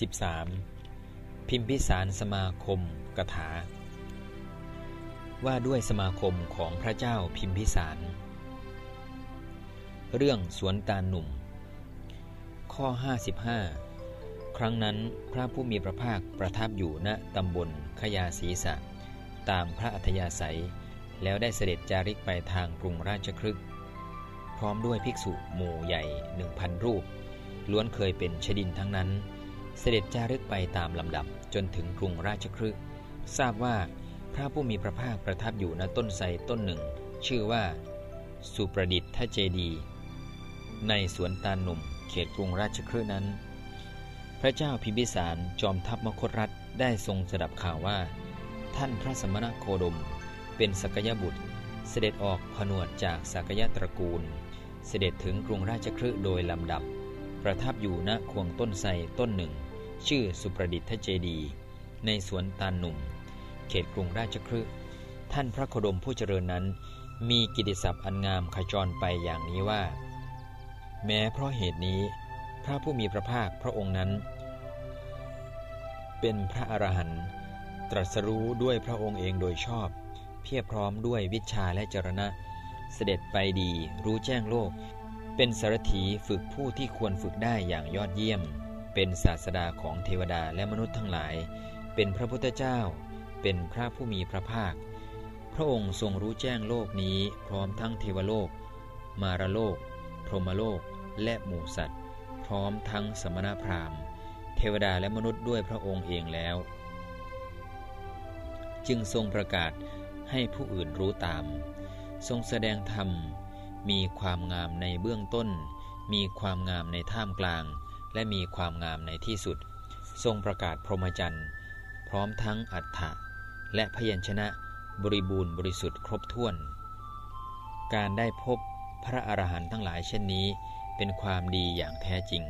13. พิมพิสารสมาคมกถา ว่าด้วยสมาคมของพระเจ้าพิมพิสาร เรื่องสวนตาหนุ่ม ข้อ 55 ครั้งนั้นพระผู้มีพระภาคประทับอยู่ณตำบลขยาศีสะ ตามพระอัธยาศัย แล้วได้เสด็จจาริกไปทางกรุงราชครึกพร้อมด้วยภิกษุหมู่ใหญ่หนึ่งพันรูป ล้วนเคยเป็นชดินทั้งนั้น เสด็จจารึกไปตามลำดับจนถึงกรุงราชครึกทราบว่าพระผู้มีพระภาคประทับอยู่ณต้นไทรต้นหนึ่ง ชื่อว่า สุประดิษฐ์ทเจดี ในสวนตาลหนุ่ม เขตกรุงราชครึนั้น พระเจ้าพิมพิสารจอมทัพมคตรัฐได้ทรงสดับข่าวว่า ท่านพระสมณโคดม เป็นสกยบุตร เสด็จออกผนวดจากสกยตระกูล เสด็จถึงกรุงราชครึโดยลำดับ ประทับอยู่ณควงต้นไทรต้นหนึ่ง ชื่อสุประดิษฐเจดี ในสวนตาลหนุ่ม เขตกรุงราชครึท่านพระโคดมผู้เจริญนั้น มีกิติศัพท์อันงามขจรไปอย่างนี้ว่า แม้เพราะเหตุนี้ พระผู้มีพระภาคพระองค์นั้น เป็นพระอรหันต์ตรัสรู้ด้วยพระองค์เองโดยชอบ เพียบพร้อมด้วยวิชาและจรณะ เสด็จไปดีรู้แจ้งโลก เป็นสารถีฝึกผู้ที่ควรฝึกได้อย่างยอดเยี่ยม เป็นศาสดาของเทวดาและมนุษย์ทั้งหลาย เป็นพระพุทธเจ้า เป็นพระผู้มีพระภาค พระองค์ทรงรู้แจ้งโลกนี้พร้อมทั้งเทวโลก มารโลก พรหมโลก และหมู่สัตว์ พร้อมทั้งสมณพราหมณ์ เทวดาและมนุษย์ด้วยพระองค์เองแล้ว จึงทรงประกาศให้ผู้อื่นรู้ตาม ทรงแสดงธรรม มีความงามในเบื้องต้น มีความงามในท่ามกลาง และมีความงามในที่สุด ทรงประกาศพรหมจรรย์ พร้อมทั้งอัฏฐะและพยัญชนะบริบูรณ์บริสุทธิ์ครบถ้วน การได้พบพระอรหันต์ทั้งหลายเช่นนี้ เป็นความดีอย่างแท้จริง